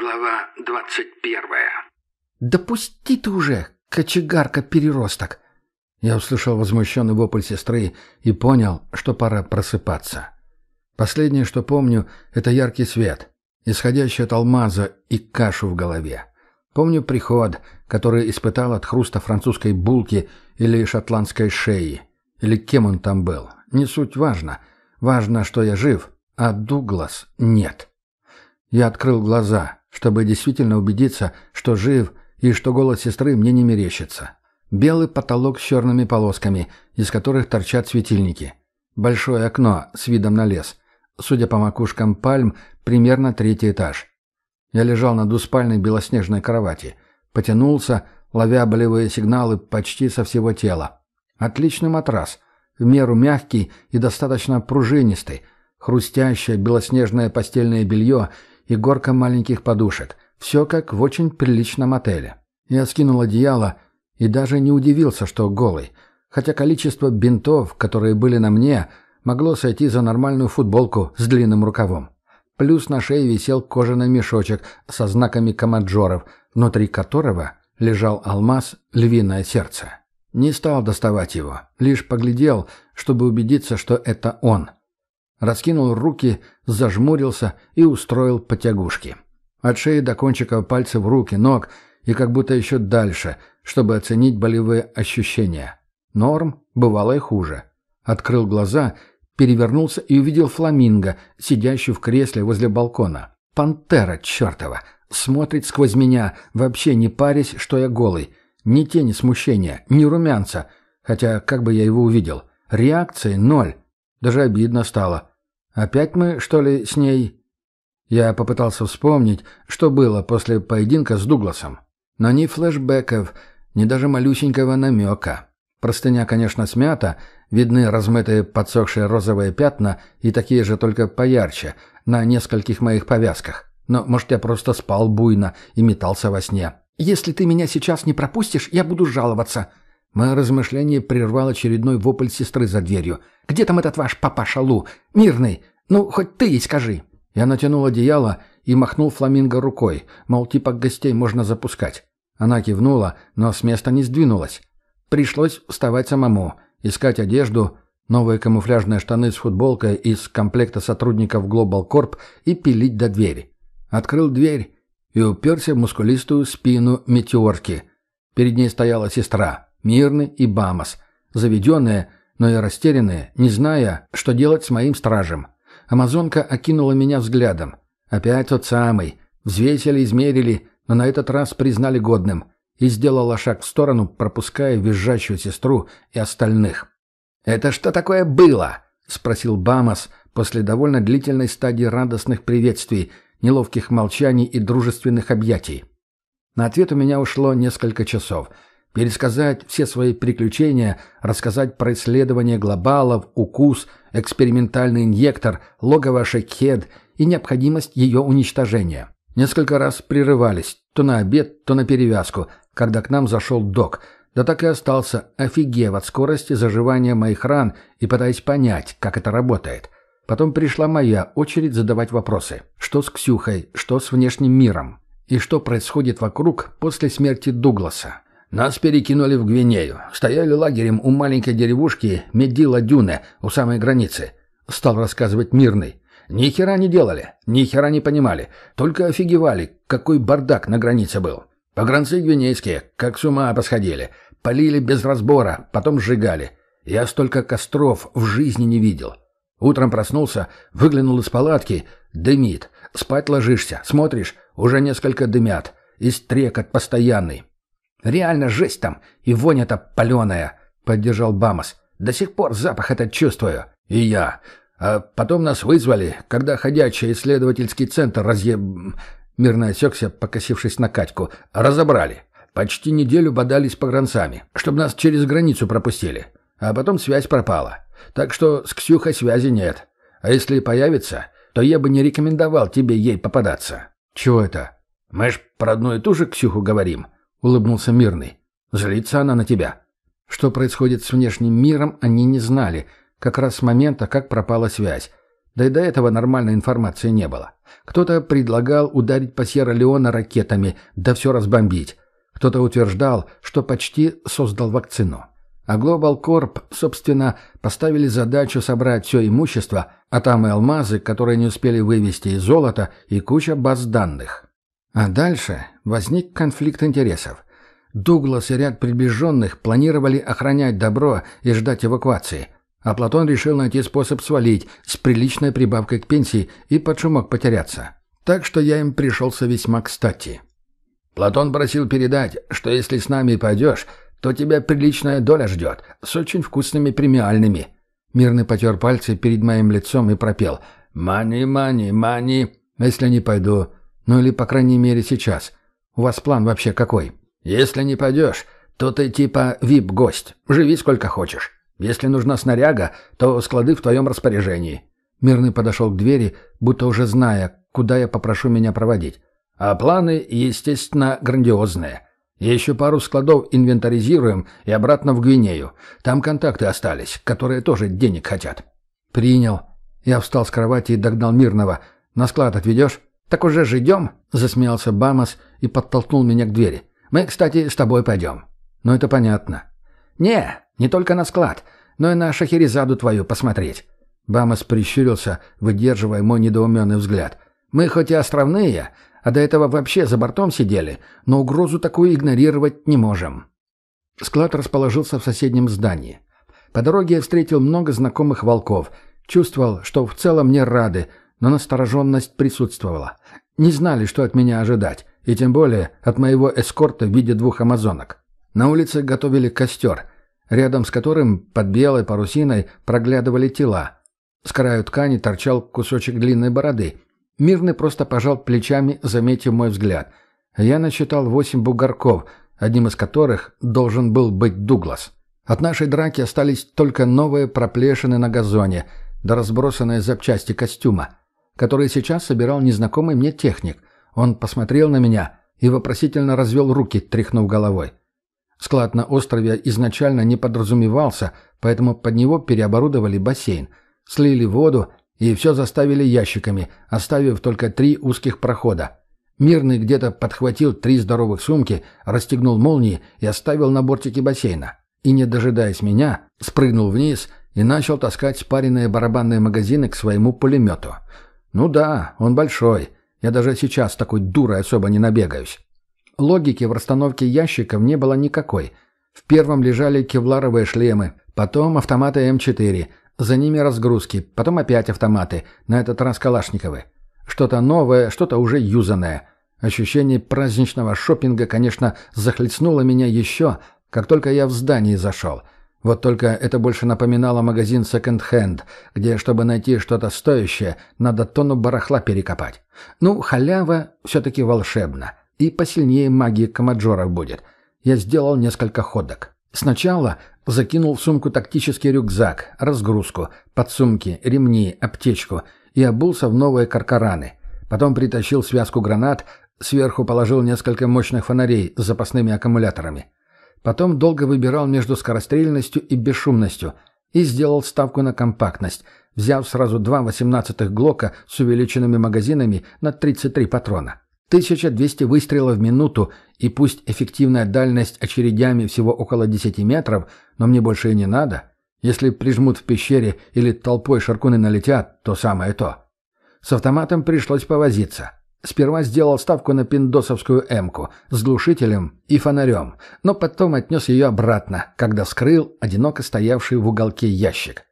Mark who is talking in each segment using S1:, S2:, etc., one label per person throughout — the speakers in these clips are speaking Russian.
S1: Глава двадцать первая.
S2: «Да пусти ты уже, кочегарка-переросток!» Я услышал возмущенный вопль сестры и понял, что пора просыпаться. Последнее, что помню, это яркий свет, исходящий от алмаза и кашу в голове. Помню приход, который испытал от хруста французской булки или шотландской шеи. Или кем он там был. Не суть важно. Важно, что я жив, а Дуглас нет. Я открыл глаза, чтобы действительно убедиться, что жив и что голос сестры мне не мерещится. Белый потолок с черными полосками, из которых торчат светильники. Большое окно с видом на лес. Судя по макушкам пальм, примерно третий этаж. Я лежал на двуспальной белоснежной кровати. Потянулся, ловя болевые сигналы почти со всего тела. Отличный матрас. В меру мягкий и достаточно пружинистый. Хрустящее белоснежное постельное белье и горка маленьких подушек. Все как в очень приличном отеле. Я скинул одеяло и даже не удивился, что голый. Хотя количество бинтов, которые были на мне, могло сойти за нормальную футболку с длинным рукавом. Плюс на шее висел кожаный мешочек со знаками комаджоров, внутри которого лежал алмаз «Львиное сердце». Не стал доставать его, лишь поглядел, чтобы убедиться, что это он. Раскинул руки, зажмурился и устроил потягушки. От шеи до кончиков пальцев руки, ног и как будто еще дальше, чтобы оценить болевые ощущения. Норм, бывало и хуже. Открыл глаза перевернулся и увидел фламинго, сидящую в кресле возле балкона. Пантера чертова! Смотрит сквозь меня, вообще не парясь, что я голый. Ни тени смущения, ни румянца. Хотя, как бы я его увидел? Реакции ноль. Даже обидно стало. Опять мы, что ли, с ней... Я попытался вспомнить, что было после поединка с Дугласом. Но ни флешбеков, ни даже малюсенького намека. Простыня, конечно, смята, видны размытые подсохшие розовые пятна и такие же только поярче, на нескольких моих повязках. Но, может, я просто спал буйно и метался во сне. «Если ты меня сейчас не пропустишь, я буду жаловаться». Мое размышление прервал очередной вопль сестры за дверью. «Где там этот ваш папаша Лу? Мирный? Ну, хоть ты ей скажи». Я натянул одеяло и махнул фламинго рукой, мол, типа гостей можно запускать. Она кивнула, но с места не сдвинулась. Пришлось вставать самому, искать одежду, новые камуфляжные штаны с футболкой из комплекта сотрудников Global Corp и пилить до двери. Открыл дверь и уперся в мускулистую спину метеорки. Перед ней стояла сестра, Мирный и Бамос, заведенные, но и растерянные, не зная, что делать с моим стражем. Амазонка окинула меня взглядом. Опять тот самый. Взвесили, измерили, но на этот раз признали годным – и сделала шаг в сторону, пропуская визжащую сестру и остальных. «Это что такое было?» — спросил Бамос после довольно длительной стадии радостных приветствий, неловких молчаний и дружественных объятий. На ответ у меня ушло несколько часов. Пересказать все свои приключения, рассказать про исследование глобалов, укус, экспериментальный инъектор, логово Шекхед и необходимость ее уничтожения. Несколько раз прерывались, то на обед, то на перевязку, когда к нам зашел док, да так и остался, офигев от скорости заживания моих ран и пытаясь понять, как это работает. Потом пришла моя очередь задавать вопросы. Что с Ксюхой, что с внешним миром? И что происходит вокруг после смерти Дугласа? Нас перекинули в Гвинею. Стояли лагерем у маленькой деревушки Медила-Дюне, у самой границы. Стал рассказывать Мирный. Ни хера не делали, ни хера не понимали. Только офигевали, какой бардак на границе был. Погранцы гвинейские, как с ума посходили. Полили без разбора, потом сжигали. Я столько костров в жизни не видел. Утром проснулся, выглянул из палатки. Дымит. Спать ложишься, смотришь, уже несколько дымят. И стрекот постоянный. «Реально жесть там, и вонь-то паленая», — поддержал Бамос. «До сих пор запах этот чувствую». «И я. А потом нас вызвали, когда ходячий исследовательский центр разъеб... Мирно осекся, покосившись на Катьку. «Разобрали. Почти неделю бодались погранцами, чтобы нас через границу пропустили. А потом связь пропала. Так что с Ксюхой связи нет. А если появится, то я бы не рекомендовал тебе ей попадаться». «Чего это?» «Мы ж про одну и ту же Ксюху говорим», — улыбнулся Мирный. «Злится она на тебя». Что происходит с внешним миром, они не знали, как раз с момента, как пропала связь. Да и до этого нормальной информации не было. Кто-то предлагал ударить по Сьерра-Леона ракетами, да все разбомбить. Кто-то утверждал, что почти создал вакцину. А Global Corp, собственно, поставили задачу собрать все имущество, а там и алмазы, которые не успели вывести, и золото, и куча баз данных. А дальше возник конфликт интересов. Дуглас и ряд приближенных планировали охранять добро и ждать эвакуации, а Платон решил найти способ свалить с приличной прибавкой к пенсии и под шумок потеряться. Так что я им пришелся весьма кстати. Платон просил передать, что если с нами пойдешь, то тебя приличная доля ждет, с очень вкусными премиальными. Мирный потер пальцы перед моим лицом и пропел «Мани, мани, мани». «Если не пойду, ну или, по крайней мере, сейчас. У вас план вообще какой?» «Если не пойдешь, то ты типа вип-гость. Живи сколько хочешь. Если нужна снаряга, то склады в твоем распоряжении». Мирный подошел к двери, будто уже зная, куда я попрошу меня проводить. А планы, естественно, грандиозные. Еще пару складов инвентаризируем и обратно в Гвинею. Там контакты остались, которые тоже денег хотят». «Принял». Я встал с кровати и догнал Мирного. «На склад отведешь?» «Так уже же идем?» — засмеялся Бамас и подтолкнул меня к двери. Мы, кстати, с тобой пойдем». «Ну, это понятно». «Не, не только на склад, но и на Шахерезаду твою посмотреть». Бамас прищурился, выдерживая мой недоуменный взгляд. «Мы хоть и островные, а до этого вообще за бортом сидели, но угрозу такую игнорировать не можем». Склад расположился в соседнем здании. По дороге я встретил много знакомых волков. Чувствовал, что в целом мне рады, но настороженность присутствовала. Не знали, что от меня ожидать. И тем более от моего эскорта в виде двух амазонок. На улице готовили костер, рядом с которым под белой парусиной проглядывали тела. С краю ткани торчал кусочек длинной бороды. Мирный просто пожал плечами, заметив мой взгляд. Я насчитал восемь бугорков, одним из которых должен был быть Дуглас. От нашей драки остались только новые проплешины на газоне, да разбросанные запчасти костюма, которые сейчас собирал незнакомый мне техник. Он посмотрел на меня и вопросительно развел руки, тряхнув головой. Склад на острове изначально не подразумевался, поэтому под него переоборудовали бассейн, слили воду и все заставили ящиками, оставив только три узких прохода. Мирный где-то подхватил три здоровых сумки, расстегнул молнии и оставил на бортике бассейна. И, не дожидаясь меня, спрыгнул вниз и начал таскать спаренные барабанные магазины к своему пулемету. Ну да, он большой, я даже сейчас такой дурой особо не набегаюсь. Логики в расстановке ящиков не было никакой. В первом лежали кевларовые шлемы, потом автоматы М4, за ними разгрузки, потом опять автоматы, на этот раз калашниковы. Что-то новое, что-то уже юзанное. Ощущение праздничного шопинга, конечно, захлестнуло меня еще, как только я в здании зашел – вот только это больше напоминало магазин секонд-хенд, где, чтобы найти что-то стоящее, надо тонну барахла перекопать. Ну, халява все-таки волшебна. И посильнее магии комаджоров будет. Я сделал несколько ходок. Сначала закинул в сумку тактический рюкзак, разгрузку, подсумки, ремни, аптечку и обулся в новые каркараны. Потом притащил связку гранат, сверху положил несколько мощных фонарей с запасными аккумуляторами. Потом долго выбирал между скорострельностью и бесшумностью и сделал ставку на компактность, взяв сразу два 18-х Глока с увеличенными магазинами на 33 патрона. 1200 выстрелов в минуту, и пусть эффективная дальность очередями всего около 10 метров, но мне больше и не надо. Если прижмут в пещере или толпой шаркуны налетят, то самое то. С автоматом пришлось повозиться. Сперва сделал ставку на пиндосовскую «Эмку» с глушителем и фонарем, но потом отнес ее обратно, когда вскрыл одиноко стоявший в уголке ящик.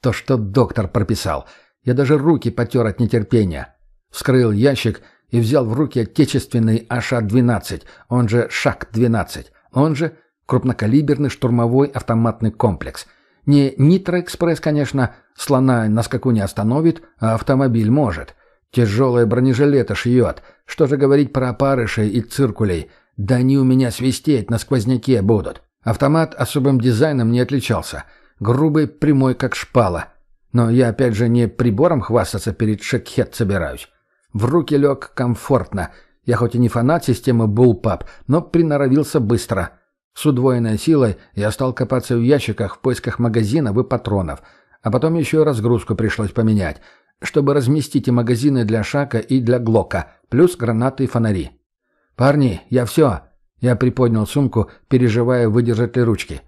S2: То, что доктор прописал. Я даже руки потер от нетерпения. Вскрыл ящик и взял в руки отечественный АШ-12, он же ШАК-12, он же крупнокалиберный штурмовой автоматный комплекс. Не Нитроэкспресс, конечно, слона на скаку не остановит, а автомобиль может — Тяжелые бронежилеты шьет. Что же говорить про опарышей и циркулей? Да они у меня свистеть на сквозняке будут. Автомат особым дизайном не отличался. Грубый, прямой, как шпала. Но я опять же не прибором хвастаться перед шекхет собираюсь. В руки лег комфортно. Я хоть и не фанат системы Bullpup, но приноровился быстро. С удвоенной силой я стал копаться в ящиках в поисках магазинов и патронов. А потом еще и разгрузку пришлось поменять. Чтобы разместить и магазины для Шака и для Глока, плюс гранаты и фонари. «Парни, я все!» Я приподнял сумку, переживая, выдержать ли ручки.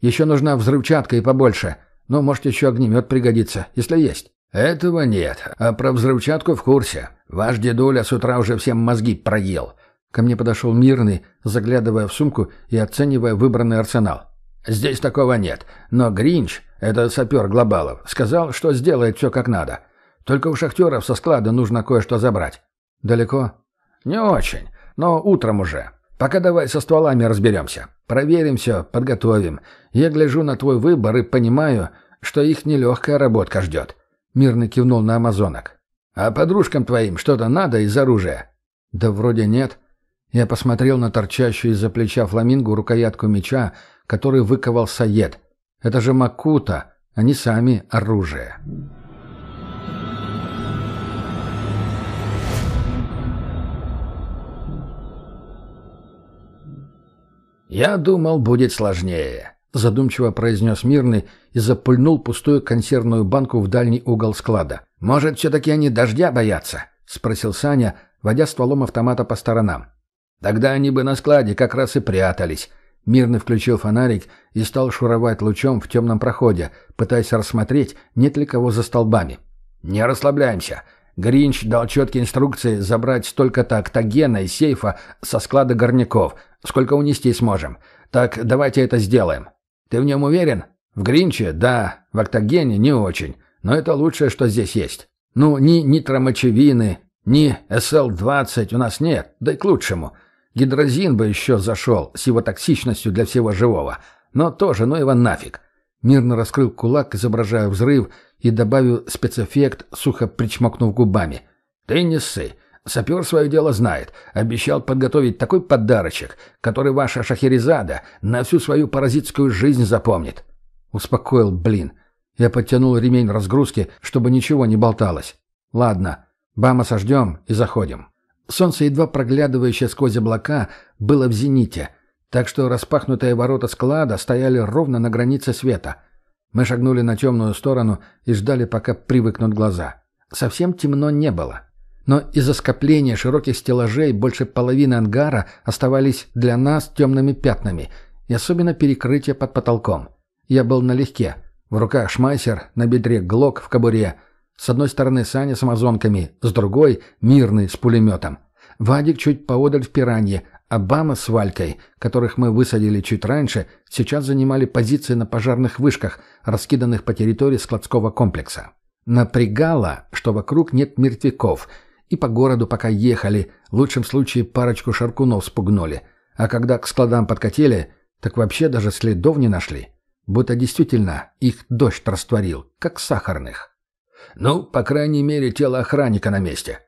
S2: «Еще нужна взрывчатка и побольше. Ну, может, еще огнемет пригодится, если есть».
S1: «Этого нет, а про взрывчатку в курсе. Ваш дедуля с утра уже всем мозги проел».
S2: Ко мне подошел Мирный, заглядывая в сумку и оценивая выбранный арсенал.
S1: «Здесь такого нет, но Гринч, это сапер Глобалов, сказал, что сделает все как надо. Только у шахтеров со склада нужно кое-что забрать».
S2: «Далеко?»
S1: «Не очень, но утром уже. Пока давай со стволами разберемся. Проверим все, подготовим. Я гляжу на твой выбор и понимаю, что их нелегкая работка ждет.
S2: Мирно кивнул на амазонок.
S1: «А подружкам твоим что-то надо из оружия?»
S2: «Да вроде нет». Я посмотрел на торчащую из-за плеча фламингу рукоятку меча, который выковал Саед. «Это же Макута, они сами оружие».
S1: «Я думал, будет сложнее»,
S2: задумчиво произнес Мирный и запульнул пустую консервную банку в дальний угол склада.
S1: «Может, все-таки они дождя боятся?» — спросил Саня, водя стволом автомата по сторонам. «Тогда они бы на складе как раз и прятались».
S2: Мирный включил фонарик и стал шуровать лучом в темном проходе, пытаясь рассмотреть, нет ли кого за столбами.
S1: «Не расслабляемся. Гринч дал четкие инструкции забрать столько-то октогена из сейфа со склада горняков, сколько унести сможем. Так давайте это сделаем. Ты в нем уверен? В Гринче? Да. В Октогене? Не очень. Но это лучшее, что здесь есть. Ну, ни нитромочевины, ни СЛ-20 у нас нет, да и к лучшему. Гидрозин бы еще зашел с его токсичностью для всего живого. Но тоже, ну его нафиг.
S2: Мирно раскрыл кулак, изображая взрыв, и добавил спецэффект, сухо причмокнув губами.
S1: «Ты не ссы. Сапер свое дело знает. Обещал подготовить такой подарочек, который ваша шахерезада на всю свою паразитскую жизнь запомнит.
S2: Успокоил, блин. Я подтянул ремень разгрузки, чтобы ничего не болталось. Ладно, Бама сождем и заходим. Солнце, едва проглядывающее сквозь облака, было в зените, так что распахнутые ворота склада стояли ровно на границе света. Мы шагнули на темную сторону и ждали, пока привыкнут глаза. Совсем темно не было. Но из-за скопления широких стеллажей больше половины ангара оставались для нас темными пятнами, и особенно перекрытие под потолком. Я был налегке. В руках шмайсер, на бедре глок в кобуре. С одной стороны Саня с амазонками, с другой — мирный с пулеметом. Вадик чуть поодаль в пиранье, а Бама с Валькой, которых мы высадили чуть раньше, сейчас занимали позиции на пожарных вышках, раскиданных по территории складского комплекса. Напрягало, что вокруг нет мертвяков — и по городу пока ехали, в лучшем случае парочку шаркунов спугнули. А когда к складам подкатили, так вообще даже следов не нашли. Будто действительно их дождь растворил, как сахарных.
S1: «Ну, по крайней мере, тело охранника на месте».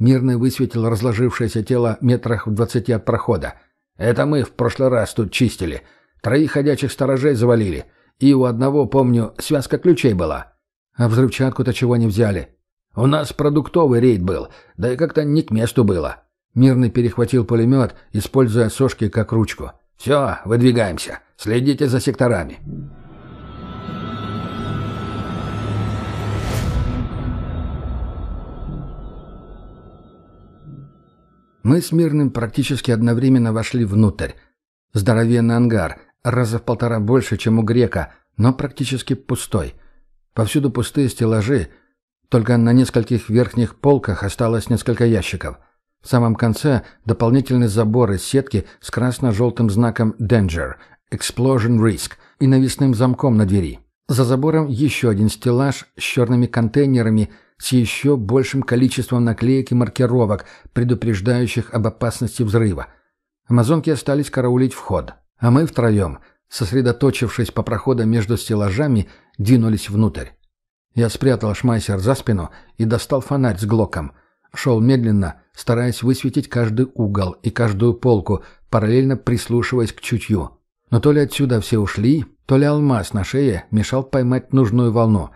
S2: Мирный высветил разложившееся тело метрах в двадцати от прохода.
S1: «Это мы в прошлый раз тут чистили. Троих ходячих сторожей завалили. И у одного, помню, связка ключей была».
S2: «А взрывчатку-то чего не взяли?»
S1: У нас продуктовый рейд был, да и как-то не к месту было.
S2: Мирный перехватил пулемет, используя сошки как ручку.
S1: «Все, выдвигаемся. Следите за секторами».
S2: Мы с Мирным практически одновременно вошли внутрь. Здоровенный ангар, раза в полтора больше, чем у Грека, но практически пустой. Повсюду пустые стеллажи, только на нескольких верхних полках осталось несколько ящиков. В самом конце дополнительный забор из сетки с красно-желтым знаком «Danger» – «Explosion Risk» и навесным замком на двери. За забором еще один стеллаж с черными контейнерами с еще большим количеством наклеек и маркировок, предупреждающих об опасности взрыва. Амазонки остались караулить вход, а мы втроем, сосредоточившись по проходам между стеллажами, двинулись внутрь. Я спрятал шмайсер за спину и достал фонарь с глоком. Шел медленно, стараясь высветить каждый угол и каждую полку, параллельно прислушиваясь к чутью. Но то ли отсюда все ушли, то ли алмаз на шее мешал поймать нужную волну.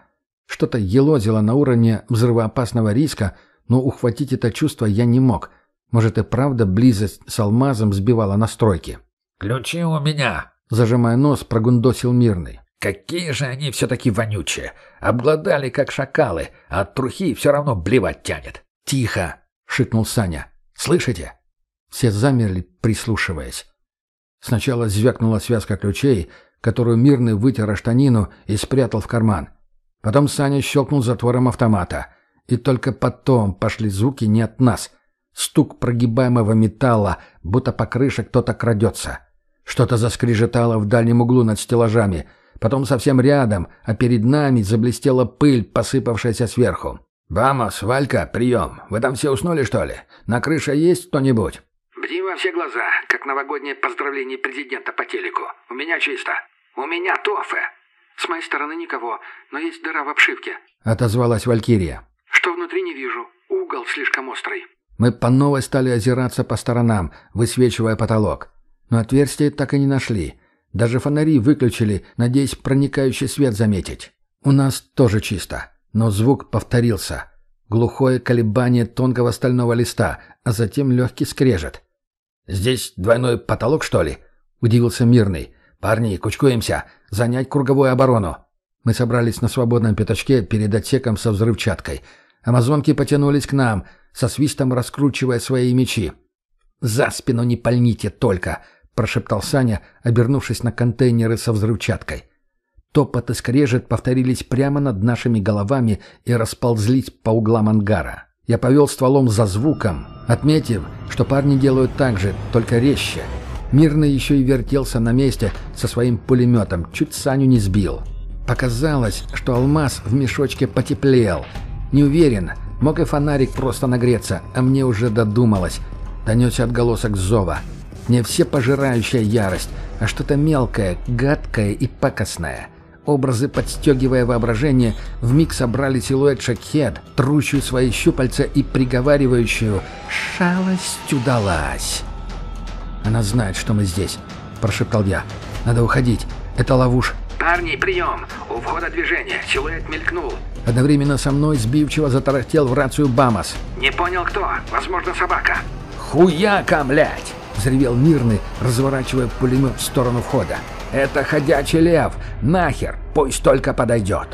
S2: Что-то елозило на уровне взрывоопасного риска, но ухватить это чувство я не мог. Может и правда близость с алмазом сбивала настройки.
S1: «Ключи у меня!»
S2: Зажимая нос, прогундосил мирный.
S1: Какие же они все-таки вонючие. Обглодали, как шакалы, а от трухи все равно блевать тянет. «Тихо!» — шикнул Саня. «Слышите?» Все замерли, прислушиваясь. Сначала звякнула связка ключей, которую Мирный вытер штанину и спрятал в карман. Потом Саня щелкнул затвором автомата. И только потом пошли звуки не от нас. Стук прогибаемого металла, будто по крыше кто-то крадется. Что-то заскрежетало в дальнем углу над стеллажами. Потом совсем рядом, а перед нами заблестела пыль, посыпавшаяся сверху. «Вамос, Валька, прием! Вы там все уснули, что ли? На крыше есть кто-нибудь?»
S3: «Бди во все глаза, как новогоднее поздравление президента по телеку. У меня чисто. У меня тофе. С моей стороны никого, но есть дыра в обшивке», —
S1: отозвалась Валькирия.
S3: «Что внутри не вижу. Угол слишком острый».
S1: Мы по новой стали озираться по сторонам, высвечивая потолок. Но отверстия так и не нашли. Даже фонари выключили, надеясь проникающий свет заметить. У нас тоже чисто. Но звук повторился. Глухое колебание тонкого стального листа, а затем легкий скрежет. «Здесь двойной потолок, что ли?» — удивился Мирный. «Парни, кучкуемся! Занять круговую оборону!» Мы собрались на свободном пятачке перед отсеком со взрывчаткой. Амазонки потянулись к нам, со свистом раскручивая свои мечи. «За спину не пальните только!» — прошептал Саня, обернувшись на контейнеры со взрывчаткой. Топот и скрежет повторились прямо над нашими головами и расползлись по углам ангара. Я повел стволом за звуком, отметив, что парни делают так же, только резче. Мирно еще и вертелся на месте со своим пулеметом, чуть Саню не сбил. Показалось, что алмаз в мешочке потеплел. Не уверен, мог и фонарик просто нагреться, а мне уже додумалось. Донесся отголосок зова. Не все пожирающая ярость, а что-то мелкое, гадкое и пакостное. Образы, подстегивая воображение, вмиг собрали силуэт Шакхед, трущую свои щупальца и приговаривающую «Шалость удалась». «Она знает, что мы здесь», — прошептал я. «Надо уходить. Это ловушка».
S3: «Парни, прием! У входа движение. Силуэт мелькнул».
S1: Одновременно со мной сбивчиво затарахтел в рацию Бамас.
S3: «Не понял, кто. Возможно, собака».
S1: «Хуяка, блядь!» — взревел Мирный, разворачивая пулемет в сторону входа. «Это ходячий лев! Нахер! Пусть только подойдет!»